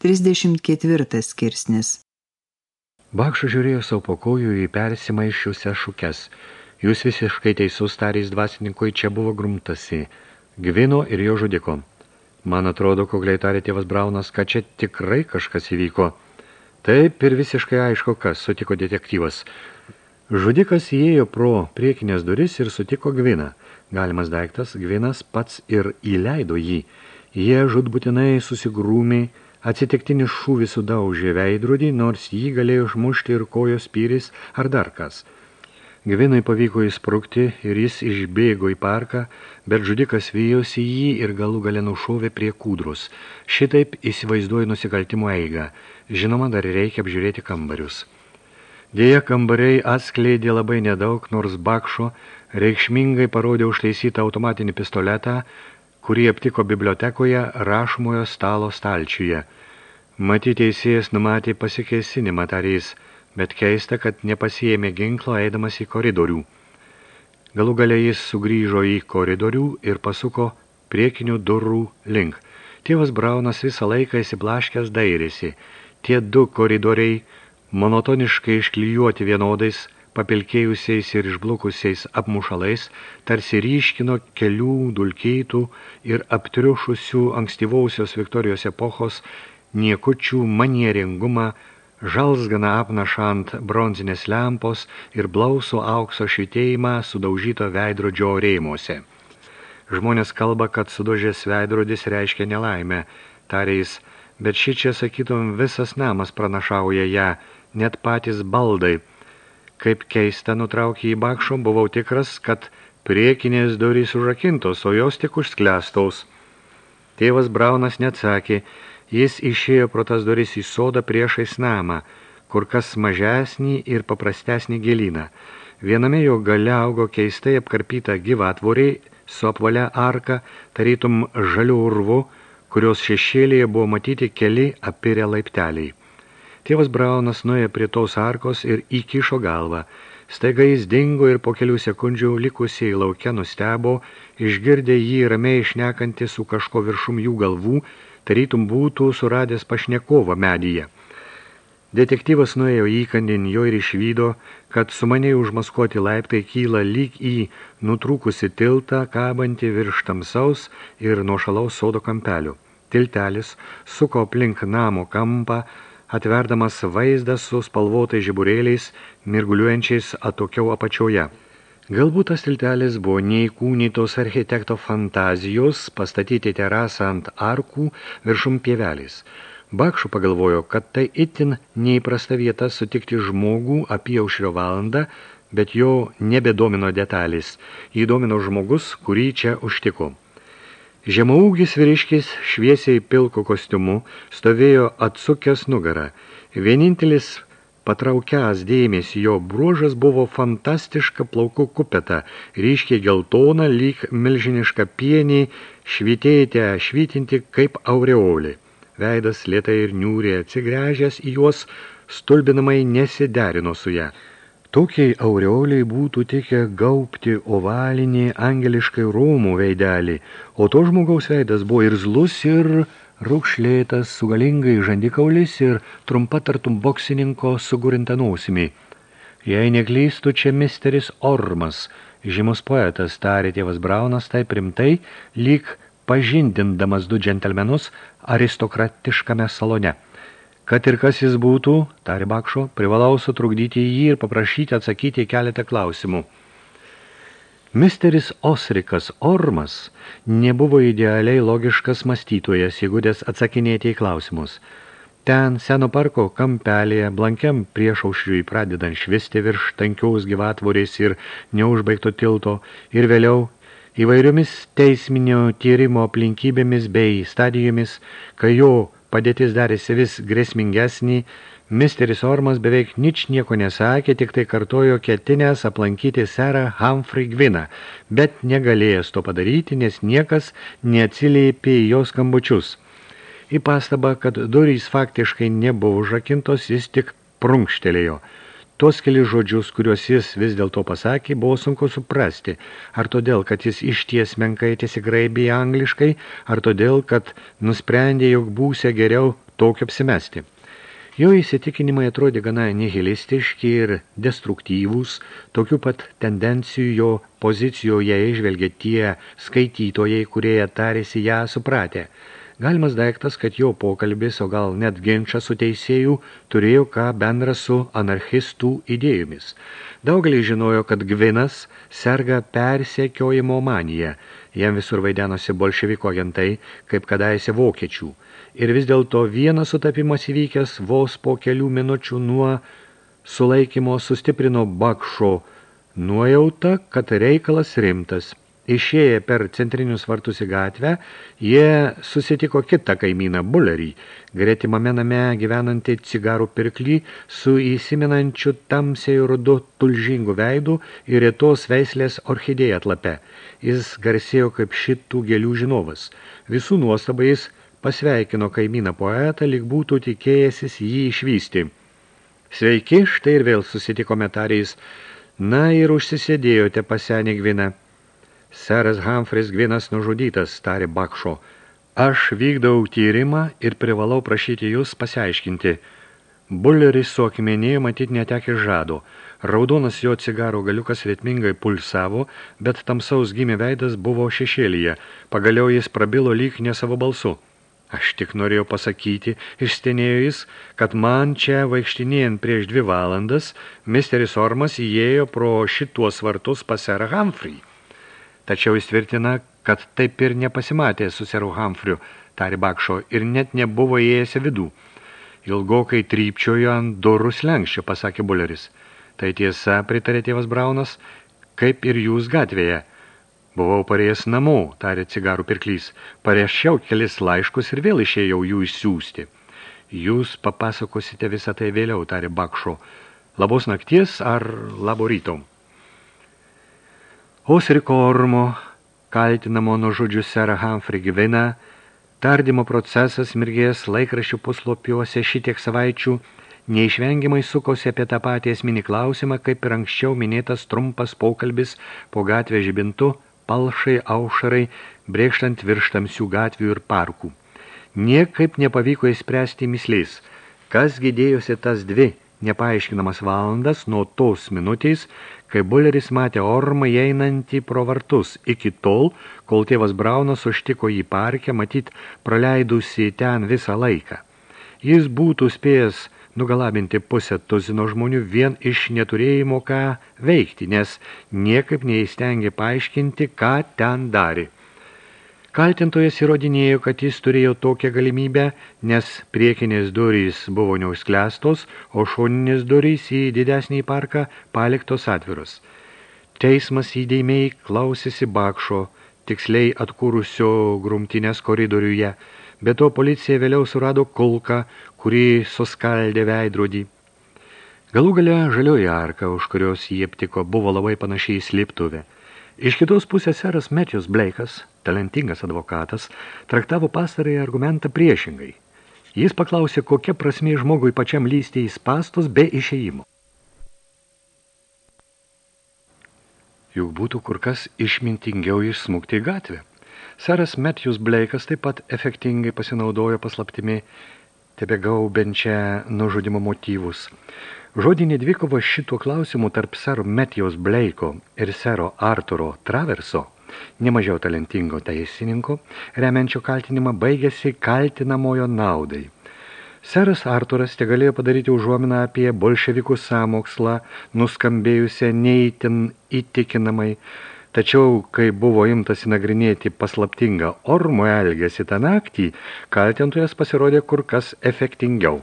34 skirsnis Bakšas žiūrėjo savo po kojų į persimaišiusią šukes. Jūs visiškai teisus tarys dvasininkui čia buvo grumtasi. Gvino ir jo žudiko. Man atrodo, kugliai tarė tėvas Braunas, kad čia tikrai kažkas įvyko. Taip ir visiškai aišku, kas sutiko detektyvas. Žudikas įėjo pro priekinės duris ir sutiko Gviną. Galimas daiktas, Gvinas pats ir įleido jį. Jie žudbutinai susigrūmiai, Atsitiktinis šūvis sudaužė veidrodį, nors jį galėjo išmušti ir kojos pyris ar dar kas. Gvinui pavyko įsprukti ir jis išbėgo į parką, bet žudikas vyjosi jį ir galų gale nušovė prie kūdrus. Šitaip įsivaizduoja nusikaltimo eigą. Žinoma, dar reikia apžiūrėti kambarius. Dėja, kambariai atskleidė labai nedaug, nors Bakšo reikšmingai parodė užtaisytą automatinį pistoletą, kurį aptiko bibliotekoje rašmojo stalo stalčiuje. Matyti teisėjas numatė pasikėsinimą tarys, bet keista, kad nepasijėmė ginklo eidamas į koridorių. Galų gale jis sugrįžo į koridorių ir pasuko priekinių durų link. Tėvas Braunas visą laiką įsiblaškęs dairėsi. Tie du koridoriai, monotoniškai išklijuoti vienodais, papilkėjusiais ir išblukusiais apmušalais, tarsi ryškino kelių dulkeitų ir aptriušusių ankstyvausios Viktorijos epochos niekučių manieringumą, žalsgana apnašant bronzinės lempos ir blausų aukso švitėjimą sudaužyto veidrodžio rėmuose. Žmonės kalba, kad sudožės veidrodis reiškia nelaimę, tariais, bet ši čia, sakytum, visas namas pranašauja ją, net patys baldai – Kaip keista nutraukė į bakšo, buvau tikras, kad priekinės durys užrakintos, o jos tik užsklestos. Tėvas Braunas neatsakė, jis išėjo pro tas duris į sodą priešais namą, kur kas mažesnį ir paprastesnį gėlyną. Viename jo gale augo keistai apkarpyta gyvatvoriai su apvalia arka, tarytum žalių urvu, kurios šešėlėje buvo matyti keli apirę laipteliai. Tėvas Braunas nuėjo prie tos arkos ir įkišo galvą. Staiga jis dingo ir po kelių sekundžių likusiai laukia nustebo, išgirdė jį ramiai išnekantį su kažko viršum jų galvų, tarytum būtų suradęs pašnekovą medyje. Detektyvas nuėjo įkandin jo ir išvydo, kad sumaniai užmaskuoti laiptai kyla lyg į nutrūkusi tiltą, kabantį virš tamsaus ir nuošalaus sodo kampelių. Tiltelis suko aplink namo kampą, atverdamas vaizdas su spalvotais žiburėliais, mirguliuojančiais atokiau apačioje. Galbūt tas tiltelis buvo neįkūnytos architekto fantazijos pastatyti terasą ant arkų viršum pievelės. Bakšų pagalvojo, kad tai itin neįprasta vieta sutikti žmogų apie aušrio valandą, bet jo nebedomino detalės. Įdomino žmogus, kurį čia užtiko. Žemaūgis vyriškis šviesiai pilko kostiumu stovėjo atsukęs nugarą. Vienintelis patraukias dėmesį jo bruožas buvo fantastiška plaukų kupeta, ryškiai geltona, lyg milžiniška pieniai, švitėjate švytinti kaip aureolė. Veidas lietai ir niūrė atsigręžęs į juos, stulbinamai nesiderino su ją. Tokiai aureoliai būtų tikę gaupti ovalinį angeliškai rūmų veidelį, o to žmogaus veidas buvo ir zlus, ir raukšlėtas, su galingai žandikaulis ir trumpa tartum boksininko sugurinta nausimi. Jei neklystų čia misteris Ormas, žymus poetas, tarė tėvas Braunas, tai primtai, lyg pažindindamas du džentelmenus aristokratiškame salone – Kad ir kas jis būtų, tarė Bakšo, privalau sutrukdyti jį ir paprašyti atsakyti keletą klausimų. Misteris Osrikas Ormas nebuvo idealiai logiškas mąstytojas, įgudęs atsakinėti į klausimus. Ten seno parko kampelėje, blankiam priešaušriui pradedant švisti virš tankiaus gyvatvorės ir neužbaigto tilto ir vėliau įvairiomis teisminio tyrimo aplinkybėmis bei stadijomis, kai jo padėtis darėsi vis grėsmingesnį, misteris Ormas beveik nič nieko nesakė, tik tai kartojo ketinės aplankyti serą Humphrey Gviną, bet negalėjęs to padaryti, nes niekas neatsiliepė į jos skambučius. Į pastabą, kad durys faktiškai nebuvo užrakintos, jis tik prunkštelėjo – Tuos keli žodžius, kuriuos jis vis dėlto pasakė, buvo sunku suprasti. Ar todėl, kad jis išties menkai tiesigraibė angliškai, ar todėl, kad nusprendė, jog būsė geriau tokio apsimesti. Jo įsitikinimai atrodė gana nihilistiški ir destruktyvūs, tokių pat tendencijų jo pozicijoje išvelgė tie skaitytojai, kurie tarėsi ją supratę. Galimas daiktas, kad jo pokalbis, o gal net ginčas su teisėjų, turėjo ką bendra su anarchistų idėjomis. Daugelį žinojo, kad Gvinas serga persekiojimo maniją. Jam visur vaidenosi bolševiko agentai, kaip kadaise vokiečių. Ir vis dėlto vienas sutapimas įvykęs vos po kelių minučių nuo sulaikymo sustiprino Bakšo nuojauta, kad reikalas rimtas. Išėję per centrinius vartus į gatvę, jie susitiko kitą kaimyną, Bullerį, gretimame name gyvenantį cigarų pirklį su įsiminančiu tamsiai rudu tulžingų veidų ir retos veislės orchidėja atlape. Jis garsėjo kaip šitų gėlių žinovas. Visų nuostabais pasveikino kaimyną poetą, lyg būtų tikėjęsis jį išvysti. Sveiki, štai ir vėl susitikome tariais. Na ir užsisėdėjote pasenį gviną. Seras Humphris Gvinas nužudytas, tarė Bakšo. Aš vykdau tyrimą ir privalau prašyti jūs pasiaiškinti. Bulleris su akmenėje matyt netekė žado. Raudonas jo cigaro galiukas ritmingai pulsavo, bet tamsaus gimė veidas buvo šešėlyje. Pagaliau jis prabilo lyg ne savo balsu. Aš tik norėjau pasakyti, išstenėjo jis, kad man čia vaikštinėjant prieš dvi valandas, misteris Ormas įėjo pro šituos vartus pas serą Humphrey. Tačiau jis tvirtina, kad taip ir nepasimatė su seru Hamfriu, tari Bakšo, ir net nebuvo įėjęs vidų. Ilgokai trypčiojo ant durų slengščio, pasakė Buleris. Tai tiesa, pritarė tėvas Braunas, kaip ir jūs gatvėje. Buvau parėjęs namų, tarė cigarų pirklys. Pareiščiau kelis laiškus ir vėl išėjau jų išsiųsti. Jūs papasakosite visą tai vėliau, tarė Bakšo. Labos nakties ar labo ryto? Osriko Ormo, kaltinamo nužudžius serą Humphrey Gviną, tardymo procesas mirgės laikraščių puslapiuose šitiek savaičių neišvengiamai sukosi apie tą patį esminį klausimą, kaip ir anksčiau minėtas trumpas pokalbis po gatvę žibintu, palšai, aušarai, brėkštant virš tamsių gatvių ir parkų. Niekaip nepavyko įspręsti mislės, kas gydėjosi tas dvi nepaaiškinamas valandas nuo tos minutės, kai Buleris matė ormą einantį pro vartus, iki tol, kol tėvas Braunas užtiko jį parkę, matyt, praleidusi ten visą laiką. Jis būtų spėjęs nugalabinti pusę tuzino žmonių vien iš neturėjimo ką veikti, nes niekaip neįstengė paaiškinti, ką ten darė. Kaltintojas įrodinėjo, kad jis turėjo tokią galimybę, nes priekinės durys buvo neužsklestos, o šoninės durys į didesnį parką paliktos atvirus. Teismas įdėmiai klausėsi bakšo, tiksliai atkūrusio grumtinės koridoriuje, bet to policija vėliau surado kulką, kurį suskaldė veidrodį. Galų gale žalioji arka, už kurios jį aptiko, buvo labai panašiai į sliptuvę. Iš kitos pusės seras Matthews Blake'as, talentingas advokatas, traktavo pastarąjį argumentą priešingai. Jis paklausė, kokia prasmė žmogui pačiam lysti į spastus be išėjimo. Juk būtų kur kas išmintingiau išsmukti į gatvę. Seras Matthews Blake'as taip pat efektingai pasinaudojo paslaptimi tebe gaubenčią nužudimo motyvus. Žodinė dvikova šituo klausimu tarp sero Metijos Bleiko ir sero Arturo Traverso, nemažiau talentingo teisininko, remiančio kaltinimą baigėsi kaltinamojo naudai. Seras Arturas te galėjo padaryti užuominą apie bolševikų sąmokslą, nuskambėjusią neįtin įtikinamai, tačiau, kai buvo imtas nagrinėti paslaptingą ormo elgesį tą naktį, kaltintojas pasirodė kur kas efektingiau.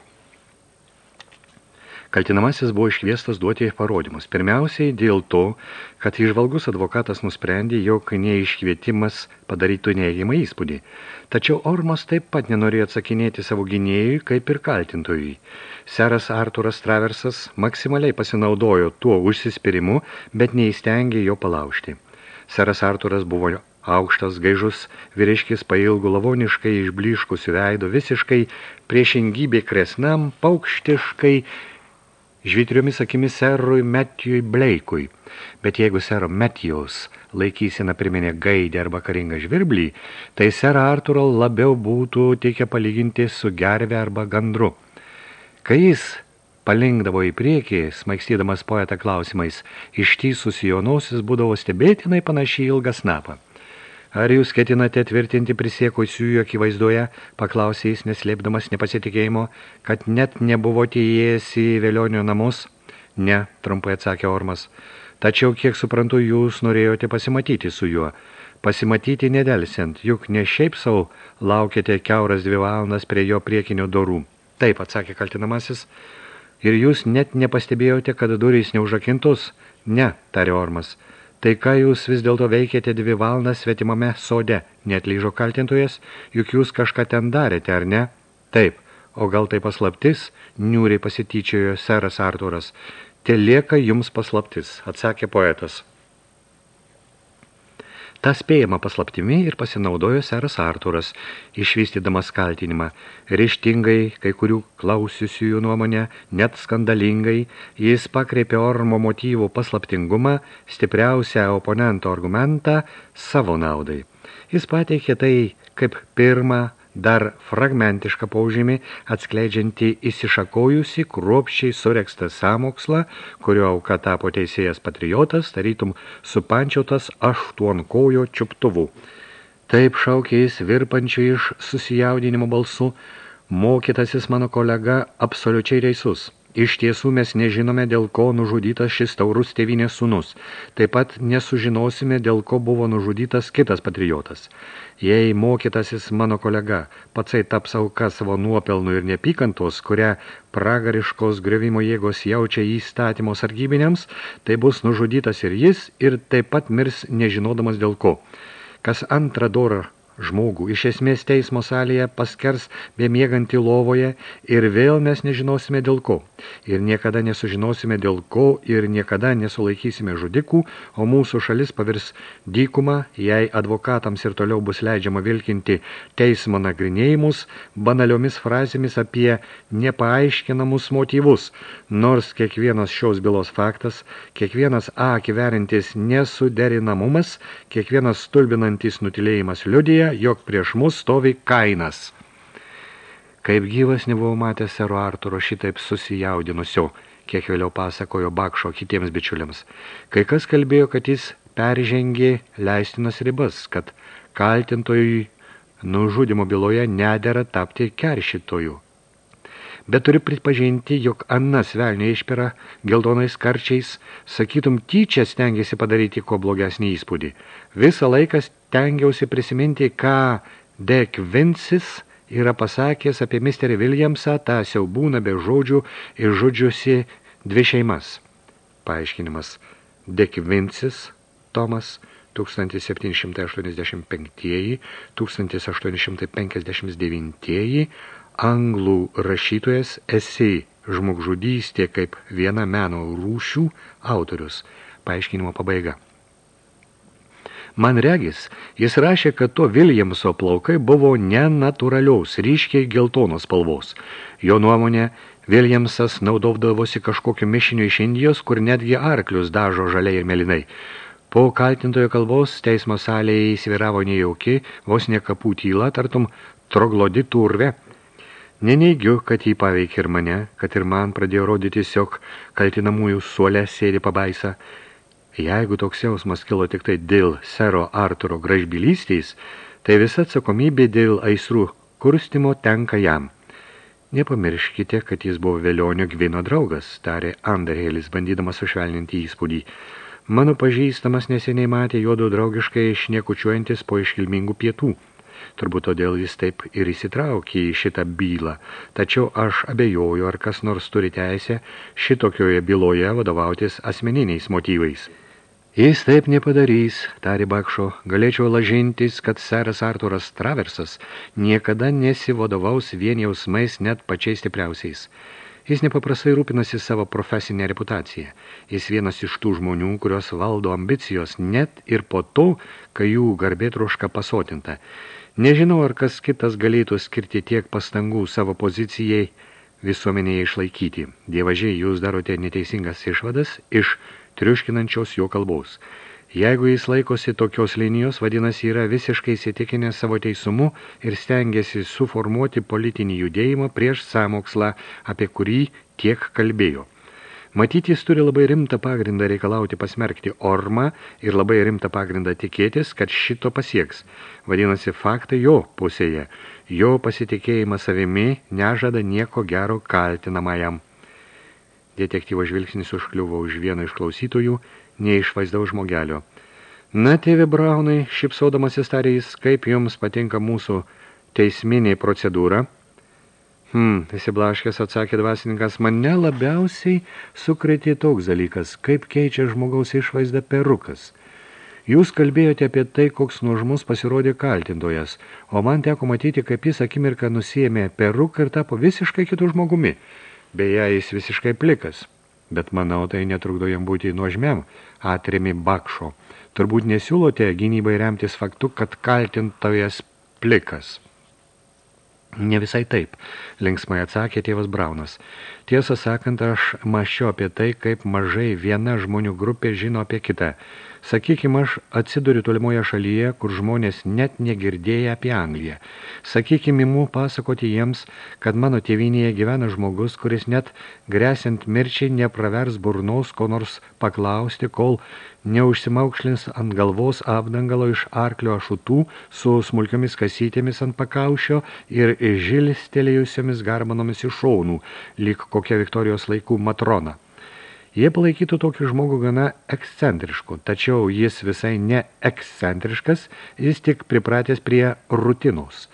Kaltinamasis buvo iškviestas duoti parodymus. Pirmiausiai dėl to, kad išvalgus advokatas nusprendė, jog neiškvietimas padarytų neįgimą įspūdį. Tačiau Ormas taip pat nenorėjo atsakinėti savo gynėjui, kaip ir kaltintojui. Seras Arturas Traversas maksimaliai pasinaudojo tuo užsispirimu, bet neįstengė jo palaužti. Seras Arturas buvo aukštas, gaižus, vyriškis pailgų lavoniškai išbliškusių veido, visiškai priešingybė kresnam, paukštiškai žvitriomis akimis serui Metijui Bleikui. Bet jeigu sero Metijaus laikysena priminė gaidę arba karingą žvirblį, tai serą Arturo labiau būtų teikia palyginti su gerve arba gandru. Kai jis palinkdavo į priekį, smaikstydamas poetą klausimais, ištysus jo nosis būdavo stebėtinai panašiai ilgą snapą. Ar jūs ketinate tvirtinti prisiekusiųjų akivaizdoje, paklausė jis neslėpdamas nepasitikėjimo, kad net nebuvote įėjęs į vėlionio namus? Ne, trumpai atsakė Ormas. Tačiau, kiek suprantu, jūs norėjote pasimatyti su juo. Pasimatyti nedelsiant, juk ne šiaip savo laukėte keuras dvi valandas prie jo priekinio dorų. Taip, atsakė kaltinamasis. Ir jūs net nepastebėjote, kad durys neužakintos? Ne, tarė Ormas. Tai ką jūs vis dėlto veikėte dvi valandas svetimame sode, netlyžo kaltintojas, juk jūs kažką ten darėte, ar ne? Taip, o gal tai paslaptis, niūriai pasityčiojo seras Arturas. Te lieka jums paslaptis, atsakė poetas. Ta spėjama paslaptimi ir pasinaudojo seras Arturas, išvystydamas kaltinimą. Ryštingai, kai kurių klausiusiųjų nuomonę, net skandalingai, jis pakreipė ormo motyvų paslaptingumą, stipriausią oponento argumentą savo naudai. Jis pateikė tai kaip pirmą dar fragmentišką paužymį, atskleidžiantį įsišakojusi, kruopščiai surekstą samokslą, kurio auka tapo teisėjas patriotas, tarytum supančiotas aštuonkojo čiuptuvu. Taip šaukė jis virpančių iš susijaudinimo balsu, mokytasis mano kolega absoliučiai reisus. Iš tiesų mes nežinome, dėl ko nužudytas šis taurus tėvinės sūnus. Taip pat nesužinosime, dėl ko buvo nužudytas kitas patriotas. Jei mokytasis mano kolega patsai taps auka savo nuopelnų ir nepykantos, kurią pragariškos griovimo jėgos jaučia įstatymo sargybiniams, tai bus nužudytas ir jis ir taip pat mirs nežinodamas dėl ko. Kas antrą dorą žmogų. Iš esmės teismo salėje paskers bemiegantį lovoje ir vėl mes nežinosime dėl ko. Ir niekada nesužinosime dėl ko ir niekada nesulaikysime žudikų, o mūsų šalis pavirs dykumą, jei advokatams ir toliau bus leidžiama vilkinti teismo nagrinėjimus banaliomis frazėmis apie nepaaiškinamus motyvus, nors kiekvienas šios bylos faktas, kiekvienas akį verintis nesuderinamumas, kiekvienas stulbinantis nutilėjimas liudija, galvoje, jog prieš mus stovi kainas. Kaip gyvas nebuvau matęs sero Arturo šitaip susijaudinusio, kiek vėliau pasakojo Bakšo kitiems bičiuliams. Kai kas kalbėjo, kad jis peržengė leistinas ribas, kad kaltintojui nužudimo byloje nedera tapti keršytojų. Bet turiu pripažinti, jog Annas velnė išpira geltonais karčiais, sakytum, tyčia stengiasi padaryti ko blogesnį įspūdį. Visą laiką stengiausi prisiminti, ką Dek Vincis yra pasakęs apie misterį Williamsą, tą siaubūną be žodžių išžudžiusi dvi šeimas. Paaiškinimas. Dek Vincis, Tomas, 1785-1859, anglų rašytojas esi žmogžudystė kaip viena meno rūšių autorius. Paaiškinimo pabaiga. Man regis, jis rašė, kad to Viljamso plaukai buvo nenatūraliaus, ryškiai geltonos spalvos. Jo nuomonė, Viljamsas naudodavosi kažkokiu mišiniu iš Indijos, kur netgi arklius dažo žaliai ir melinai. Po kaltintojo kalbos teismo salėje įsviravo nejauki, vos ne kapų tyla, tartum troglodi turve – Neneigiu, kad jį paveikė ir mane, kad ir man pradėjo rodytis, jog kaltinamųjų suolė sėdi pabaisa. Jeigu toks jausmas kilo tik tai dėl sero Arturo gražbylystės, tai visa atsakomybė dėl aistrų kurstimo tenka jam. Nepamirškite, kad jis buvo Velionio Gvino draugas, tarė Anderhelis, bandydamas sušvelninti įspūdį. Mano pažįstamas neseniai matė juodo draugiškai šnekučiuojantis po iškilmingų pietų. Turbūt todėl jis taip ir įsitraukė į šitą bylą. Tačiau aš abejoju, ar kas nors turi teisę šitokioje byloje vadovautis asmeniniais motyvais. Jis taip nepadarys, tari Bakšo, galėčiau lažintis, kad seras Arturas Traversas niekada nesivadovaus vien jausmais net pačiais stipriausiais. Jis nepaprastai rūpinasi savo profesinę reputaciją. Jis vienas iš tų žmonių, kurios valdo ambicijos net ir po to, kai jų garbė troška pasotinta. Nežinau, ar kas kitas galėtų skirti tiek pastangų savo pozicijai, visuomenėje išlaikyti. Dievažiai, jūs darote neteisingas išvadas iš triuškinančios jo kalbos. Jeigu jis laikosi tokios linijos, vadinasi, yra visiškai įsitikinę savo teisumu ir stengiasi suformuoti politinį judėjimą prieš samokslą, apie kurį tiek kalbėjo. Matyti jis turi labai rimtą pagrindą reikalauti pasmerkti ormą ir labai rimtą pagrindą tikėtis, kad šito pasieks. Vadinasi, faktai jo pusėje. Jo pasitikėjimas savimi nežada nieko gero kaltinamajam. Detektyvo žvilgsnis užkliuvo už vieną iš klausytojų, neišvaizdau žmogelio. Na, tėvi Braunai, šipsodamasis tarė jis, kaip jums patinka mūsų teisminė procedūra – Hmm, įsiblaškęs atsakė dvasininkas, mane labiausiai sukrėtė toks dalykas, kaip keičia žmogaus išvaizdą perukas. Jūs kalbėjote apie tai, koks nuožmus pasirodė kaltintojas, o man teko matyti, kaip jis akimirką nusėmė peruką ir tapo visiškai kitų žmogumi. Beje, jis visiškai plikas. Bet manau, tai netrukdo jam būti nuožmiam, atremi bakšo. Turbūt nesiūlote gynybai remtis faktu, kad kaltintojas plikas. Ne visai taip, linksmai atsakė tėvas Braunas. Tiesą sakant, aš maščiau apie tai, kaip mažai viena žmonių grupė žino apie kitą. Sakykime, aš atsiduriu tolimoje šalyje, kur žmonės net negirdėja apie Angliją. Sakykime, imu pasakoti jiems, kad mano tėvinėje gyvena žmogus, kuris net gresiant mirčiai nepravers burnos, ko nors paklausti, kol neužsimaukšlins ant galvos apdangalo iš arklio ašutų su smulkiomis kasytėmis ant pakaušio ir žilistelėjusiomis garbanomis iš šaunų, lyg kokia Viktorijos laikų matrona. Jie palaikytų tokį žmogų gana ekscentrišku, tačiau jis visai ne ekscentriškas, jis tik pripratęs prie rutinos.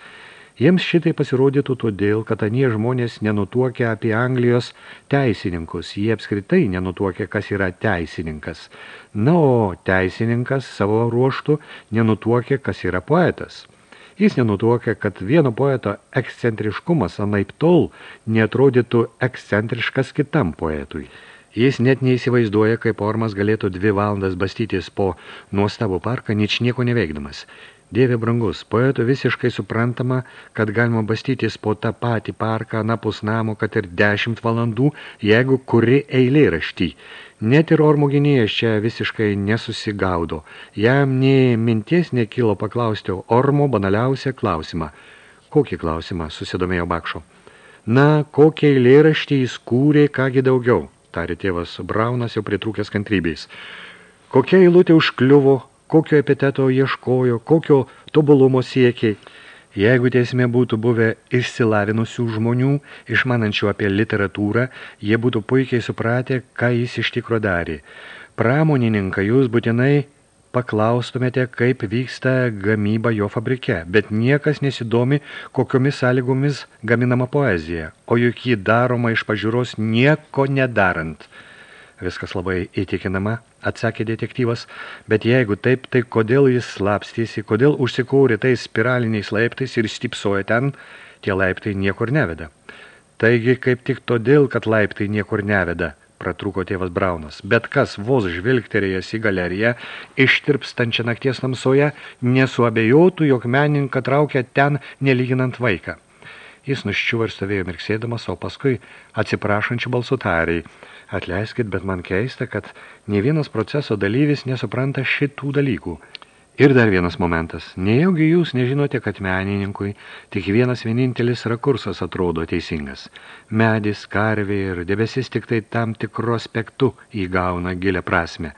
Jiems šitai pasirodytų todėl, kad anie žmonės nenutuokia apie Anglijos teisininkus, jie apskritai nenutuokia, kas yra teisininkas. Na, o teisininkas savo ruoštų nenutuokia, kas yra poetas. Jis nenutuokia, kad vieno poeto ekscentriškumas anaip tol neatrodytų ekscentriškas kitam poetui. Jis net neįsivaizduoja, kaip ormas galėtų dvi valandas bastytis po nuostabų parką, nič nieko neveikdamas. Dieve brangus, poetų visiškai suprantama, kad galima bastytis po tą patį parką, anapus namo, kad ir dešimt valandų, jeigu kuri eilė rašty. Net ir ormo gynėjas čia visiškai nesusigaudo. Jam nei minties nekilo paklausti ormo banaliausią klausimą. Kokį klausimą, susidomėjo Bakšo. Na, kokią eilėraštį jis kūrė, kągi daugiau tarė tėvas Braunas jau pritrūkęs kantrybės. Kokia eilutė užkliuvo, kokio epiteto ieškojo, kokio tobulumo siekiai. Jeigu teisme būtų buvę išsilavinusių žmonių, išmanančių apie literatūrą, jie būtų puikiai supratę, ką jis iš tikro darė. Pramonininką jūs būtinai paklaustumėte, kaip vyksta gamyba jo fabrike, bet niekas nesidomi, kokiomis sąlygomis gaminama poezija, o juk jį daroma iš pažiūros nieko nedarant. Viskas labai įtikinama, atsakė detektyvas, bet jeigu taip, tai kodėl jis slapstysi, kodėl užsikūrė tais spiraliniais laiptais ir stipsoja ten, tie laiptai niekur neveda. Taigi, kaip tik todėl, kad laiptai niekur neveda – pratrūko tėvas Braunas. Bet kas vos žvilgterėjęs į galeriją, ištirpstančią nakties tamsoje, nesuabejotų, jog meninką traukia ten nelyginant vaiką. Jis nuščiuvo ir stovėjo mirksėdamas, o paskui atsiprašančių balsų tariai. Atleiskit, bet man keista, kad ne vienas proceso dalyvis nesupranta šitų dalykų. Ir dar vienas momentas. Nejaugi jūs nežinote, kad menininkui tik vienas vienintelis rakursas atrodo teisingas. Medis, karvė ir debesis tik tai tam tikru aspektu įgauna gilę prasme.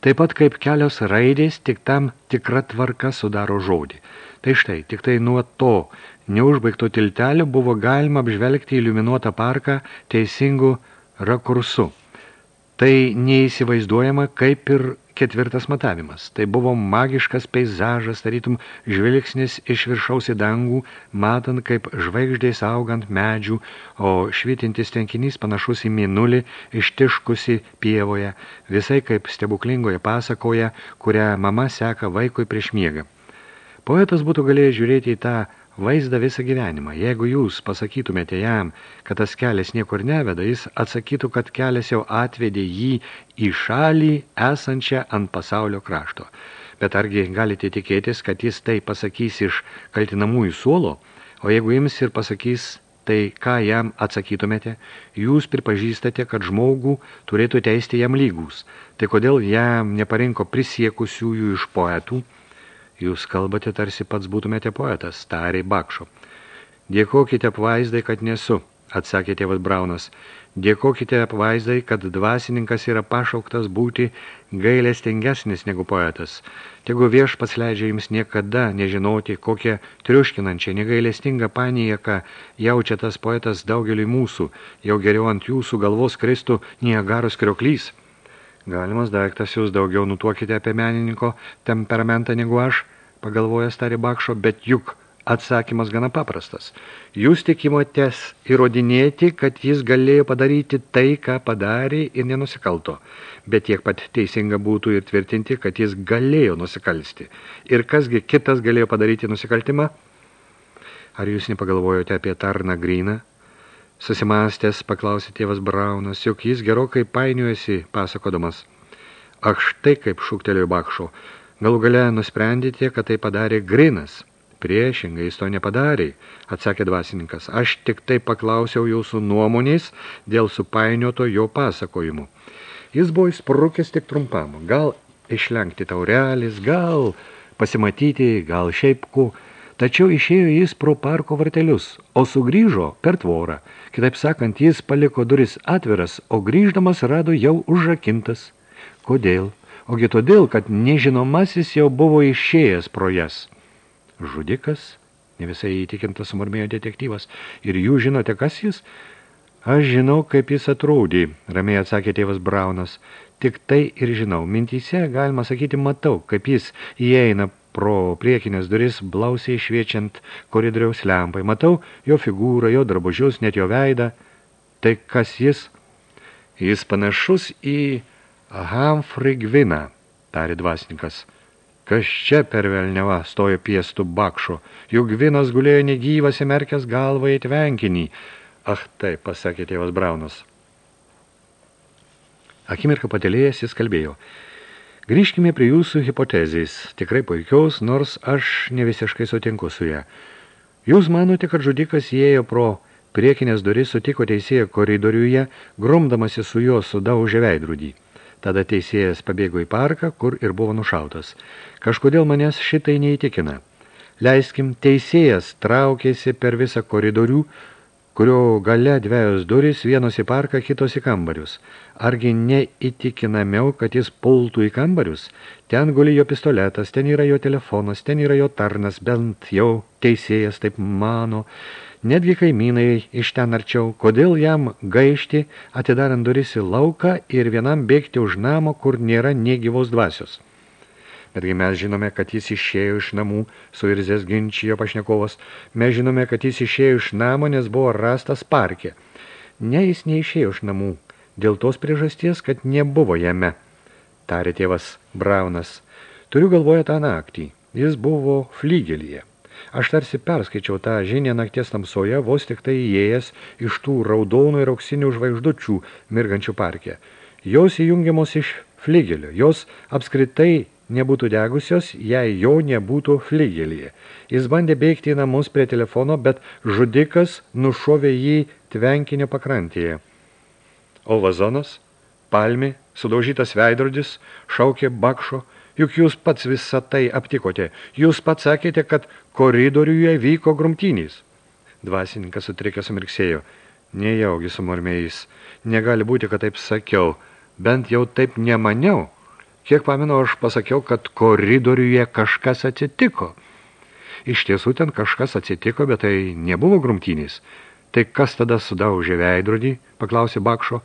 Taip pat kaip kelios raidės tik tam tikra tvarka sudaro žodį. Tai štai, tik tai nuo to neužbaigto tiltelio buvo galima apžvelgti iliuminuotą parką teisingų rakursu. Tai neįsivaizduojama kaip ir ketvirtas matavimas. Tai buvo magiškas peizažas, tarytum žvilgsnis iš viršaus į dangų, matant kaip žvaigždės augant medžių, o švitintis tenkinys panašus į minulį, ištiškusi pievoje, visai kaip stebuklingoje pasakoje, kurią mama seka vaikui prieš miegą. Poetas būtų galėjęs žiūrėti į tą vaizdą visą gyvenimą. Jeigu jūs pasakytumėte jam, kad tas kelias niekur neveda, jis atsakytų, kad kelias jau atvedė jį į šalį esančią ant pasaulio krašto. Bet argi galite tikėtis, kad jis tai pasakys iš kaltinamųjų suolo, o jeigu ims ir pasakys Tai ką jam atsakytumėte? Jūs pripažįstate, kad žmogų turėtų teisti jam lygus. Tai kodėl jam neparinko prisiekusiųjų iš poetų? Jūs kalbate, tarsi pats būtumėte poetas, tariai Bakšo. Dėkokite apvaizdai, kad nesu, atsakė tėvas Braunas. Dėkokite apvaizdai, kad dvasininkas yra pašauktas būti gailestingesnis negu poetas. Tegu viešpats leidžia jums niekada nežinoti, kokią triuškinančią, negailestingą panieką jaučia tas poetas daugeliui mūsų, jau geriau ant jūsų galvos kristų Niagaros krioklys. Galimas daiktas jūs daugiau nutuokite apie menininko temperamentą negu aš, pagalvojęs tarė Bakšo, bet juk – Atsakymas gana paprastas. Jūs tikimotės įrodinėti, kad jis galėjo padaryti tai, ką padarė ir nenusikalto. Bet tiek pat teisinga būtų ir tvirtinti, kad jis galėjo nusikalsti. Ir kasgi kitas galėjo padaryti nusikaltimą? Ar jūs nepagalvojote apie Tarną Gryną? Susimastęs, paklausė tėvas Braunas, juk jis gerokai painiuosi, pasakodamas. Ak štai kaip šūktelėjo Bakšo. Galų gale nusprendėte, kad tai padarė Grinas – Priešingai, jis to nepadarė, atsakė dvasininkas. Aš tik tai paklausiau jūsų nuomonės dėl supainioto jo pasakojimų. Jis buvo įsprukęs tik trumpam. Gal išlenkti taurelis, gal pasimatyti, gal šiaip ku. Tačiau išėjo jis pro parko vartelius, o sugrįžo per tvorą. Kitaip sakant, jis paliko duris atviras, o grįždamas rado jau užrakintas. Kodėl? Ogi todėl, kad nežinomasis jau buvo išėjęs pro jas. Žudikas? Ne visai įtikintas sumurmėjo detektyvas. Ir jūs žinote, kas jis? Aš žinau, kaip jis atrodė, ramiai atsakė tėvas Braunas. Tik tai ir žinau. Mintyse, galima sakyti, matau, kaip jis įeina pro priekinės duris, blausiai šviečiant koridoriaus lempai. Matau jo figūrą, jo drabužius, net jo veidą. Tai kas jis? Jis panašus į Humphrey Gviną, tarė dvasininkas. Kas čia per velneva stojo piestų bakšo, juk vinas gulėjo negyvas įmerkęs galvą į tvenkinį. Ach, taip, pasakė tėvas Braunas. Akimirką patelėjęs jis kalbėjo. Grįžkime prie jūsų hipotezės, tikrai puikiaus, nors aš ne visiškai sutinku su ją. Jūs manote, kad žudikas įėjo pro priekinės duris, sutiko teisėją koridoriuje, grumdamasi su juo sudaužė veidrudį. Tada teisėjas pabėgo į parką, kur ir buvo nušautas. Kažkodėl manęs šitai neįtikina. Leiskim, teisėjas traukėsi per visą koridorių, kurio gale dviejos durys, vienos į parką, kitos į kambarius. Argi neįtikinamiau, kad jis pultų į kambarius? Ten guli jo pistoletas, ten yra jo telefonas, ten yra jo tarnas, bent jau teisėjas taip mano. Netgi kaimynai iš ten arčiau, kodėl jam gaišti, atidarant duris į lauką ir vienam bėgti už namo, kur nėra nie gyvos dvasios. Betgi mes žinome, kad jis išėjo iš namų, suirzės ginčijo pašnekovas. Mes žinome, kad jis išėjo iš namo, nes buvo rastas parke. Ne, jis neišėjo iš namų, dėl tos priežasties, kad nebuvo jame, tarė tėvas Braunas. Turiu galvoje tą naktį. Jis buvo flygelyje. Aš tarsi perskaičiau tą žinę nakties tamsoje, vos tik tai įėjęs iš tų raudonų ir auksinių žvaigždučių mirgančių parke. Jos įjungiamos iš fligelio, jos apskritai nebūtų degusios, jei jo nebūtų fligelyje. Jis bandė bėgti į namus prie telefono, bet žudikas nušovė jį tvenkinio pakrantėje. O vazonas, palmi, sudaužytas veidrodis, šaukė bakšo, juk jūs pats visą tai aptikote. Jūs pats sakėte, kad koridoriuje vyko grumtynys. Dvasininkas sutrikęs sumirksėjo. Nejaugi sumurmėjais. Negali būti, kad taip sakiau. Bent jau taip nemaniau. Kiek pamenu, aš pasakiau, kad koridoriuje kažkas atsitiko. Iš tiesų ten kažkas atsitiko, bet tai nebuvo grumtynys. Tai kas tada sudaužė veidrodį, paklausė Bakšo.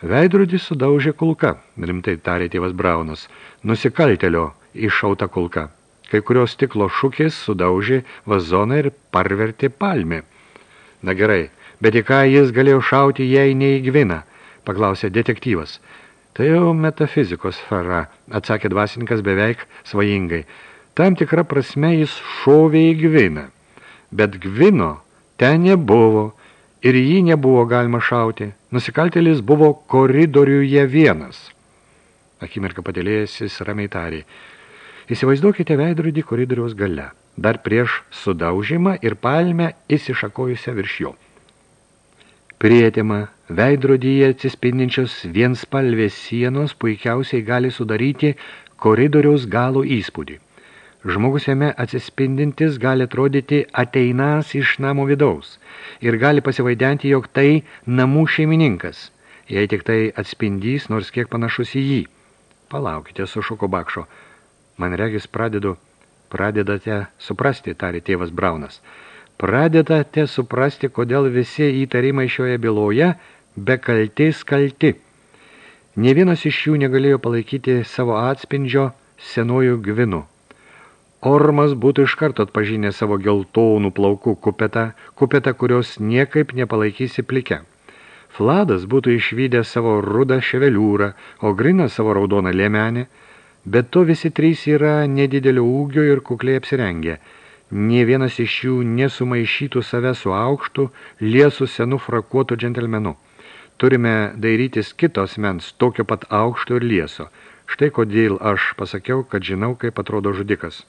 Veidrodį sudaužė kulka, rimtai tarė tėvas Braunas. Nusikaltelio iššauta kulka. Kai kurios stiklo šukės sudaužė vazoną ir parvertė palmę. Na gerai, bet į ką jis galėjo šauti, jei neįgvina, paklausė detektyvas. Tai jau metafizikos sfera, atsakė dvasininkas beveik svajingai. Tam tikra prasme jis šovė į gviną. Bet gvino ten nebuvo ir jį nebuvo galima šauti. Nusikaltėlis buvo koridoriuje vienas. Akimirką padėlėjęs jis ramiai tarė. Įsivaizduokite veidrodį koridoriaus gale, dar prieš sudaužimą ir palmę įsišakojusią virš jo. Prietima, veidrodyje atsispindinčios vienspalvės sienos puikiausiai gali sudaryti koridoriaus galo įspūdį. Žmogus jame atsispindintis gali atrodyti ateinas iš namo vidaus ir gali pasivaidenti, jog tai namų šeimininkas, jei tik tai atspindys nors kiek panašus į jį. Palaukite, sušuko Bakšo. Man regis pradedu, pradedate suprasti, tarė tėvas Braunas. Pradedate suprasti, kodėl visi įtarimai šioje byloje be kaltis kalti. Ne vienas iš jų negalėjo palaikyti savo atspindžio senojų gvinu. Ormas būtų iš karto atpažinę savo geltonų plaukų kupetą, kupetą, kurios niekaip nepalaikysi plike. Fladas būtų išvydę savo rudą ševeliūrą, o Grinas savo raudoną lėmenę, bet to visi trys yra nedidelio ūgio ir kukliai apsirengę. Nie vienas iš jų nesumaišytų save su aukštu, liesu senu frakuotu džentelmenu. Turime dairytis kitos mens, tokio pat aukšto ir lieso. Štai kodėl aš pasakiau, kad žinau, kaip atrodo žudikas.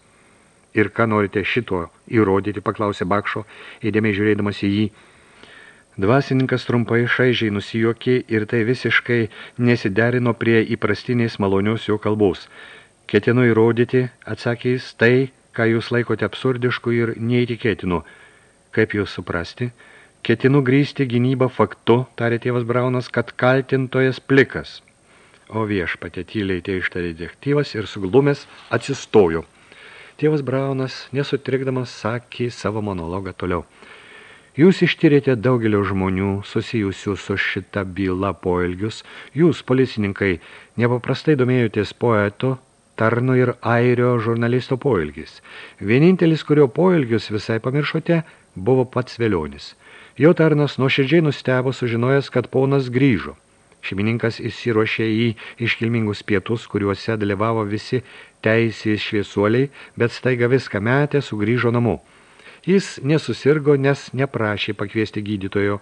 Ir ką norite šito įrodyti, paklausė Bakšo, įdėmiai žiūrėdamas į jį. Dvasininkas trumpai šaižiai nusijuokė ir tai visiškai nesiderino prie įprastinės malonios jo kalbos. Ketinu įrodyti, atsakė jis, tai, ką jūs laikote absurdišku ir neįtikėtinu. Kaip jūs suprasti? Ketinu grįsti gynybą faktu, tarė tėvas Braunas, kad kaltintojas plikas. O viešpatė tyliai tie ištarė detektyvas ir suglumės atsistojo. Tėvas Braunas, nesutrikdamas, sakė savo monologą toliau. Jūs ištyrėte daugelio žmonių susijusių su šita byla poelgius. Jūs, policininkai, nepaprastai domėjotės poeto, tarno ir airio žurnalisto poelgis. Vienintelis, kurio poelgius visai pamiršote, buvo pats Velionis. Jo tarnas nuoširdžiai nustebo sužinojęs, kad ponas grįžo. Šeimininkas įsiruošė į iškilmingus pietus, kuriuose dalyvavo visi teisės šviesuoliai, bet staiga viską metė, sugrįžo namo. Jis nesusirgo, nes neprašė pakviesti gydytojo.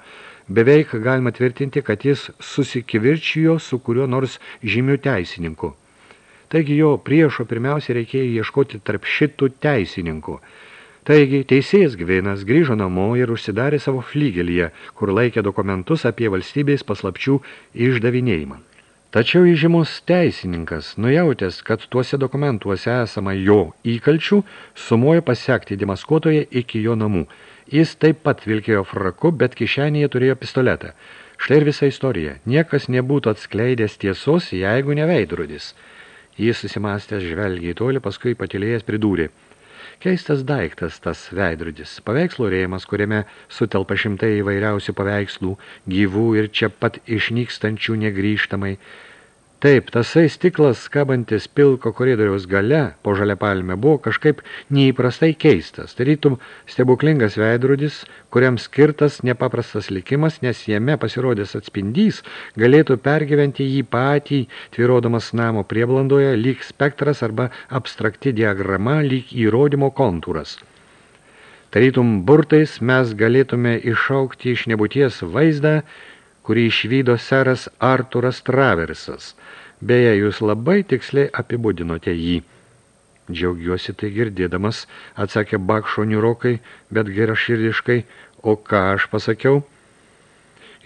Beveik galima tvirtinti, kad jis susikivirčijo su kuriuo nors žymiu teisininku. Taigi jo priešo pirmiausia reikėjo ieškoti tarp šitų teisininkų. Taigi teisėjas Gvinas grįžo namo ir užsidarė savo flygelyje, kur laikė dokumentus apie valstybės paslapčių išdavinėjimą. Tačiau įžymus teisininkas, nujautęs, kad tuose dokumentuose esama jo įkalčių, sumojo pasiekti demaskuotoje iki jo namų. Jis taip pat vilkėjo fraku, bet kišenėje turėjo pistoletą. Štai ir visa istorija. Niekas nebūtų atskleidęs tiesos, jeigu ne veidrodis. Jis susimastęs žvelgiai toli, paskui patilėjęs pridūrė – Keistas daiktas tas veidrodis, paveikslo rėmas, kuriame sutelpa šimtai įvairiausių paveikslų, gyvų ir čia pat išnykstančių negrįžtamai, Taip, tasai stiklas, kabantis pilko koridoriaus gale po žalia palme, buvo kažkaip neįprastai keistas. Tarytum stebuklingas veidrodis, kuriam skirtas nepaprastas likimas, nes jame pasirodęs atspindys galėtų pergyventi jį patį, tvirodamas namo prieblandoje, lyg spektras arba abstrakti diagrama, lyg įrodymo kontūras. Tarytum burtais mes galėtume išaukti iš nebūties vaizdą, kurį išvydo seras Arturas Traversas. Beje, jūs labai tiksliai apibūdinote jį. Džiaugiuosi tai girdėdamas, atsakė Bakšo niurokai, bet geraširdiškai, o ką aš pasakiau?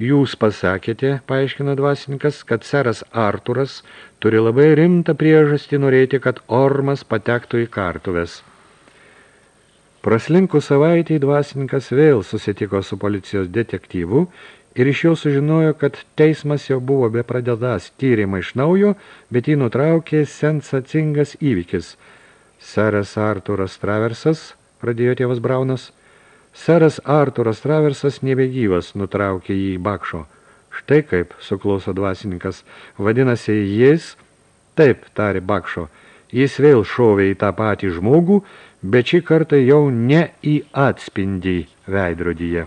Jūs pasakėte, paaiškina dvasininkas, kad seras Arturas turi labai rimtą priežastį norėti, kad Ormas patektų į kartuves. Praslinkų savaitį dvasininkas vėl susitiko su policijos detektyvu ir iš jo sužinojo, kad teismas jau buvo bepradedas tyrimą iš naujo, bet jį nutraukė sensacingas įvykis. Seras Arturas Traversas, pradėjo tėvas Braunas, seras Arturas Traversas nebegyvas nutraukė jį Bakšo. Štai kaip, suklauso dvasininkas, vadinasi jis, taip, tarė Bakšo, jis vėl šovė į tą patį žmogų, bet šį kartą jau ne į atspindį veidrodyje.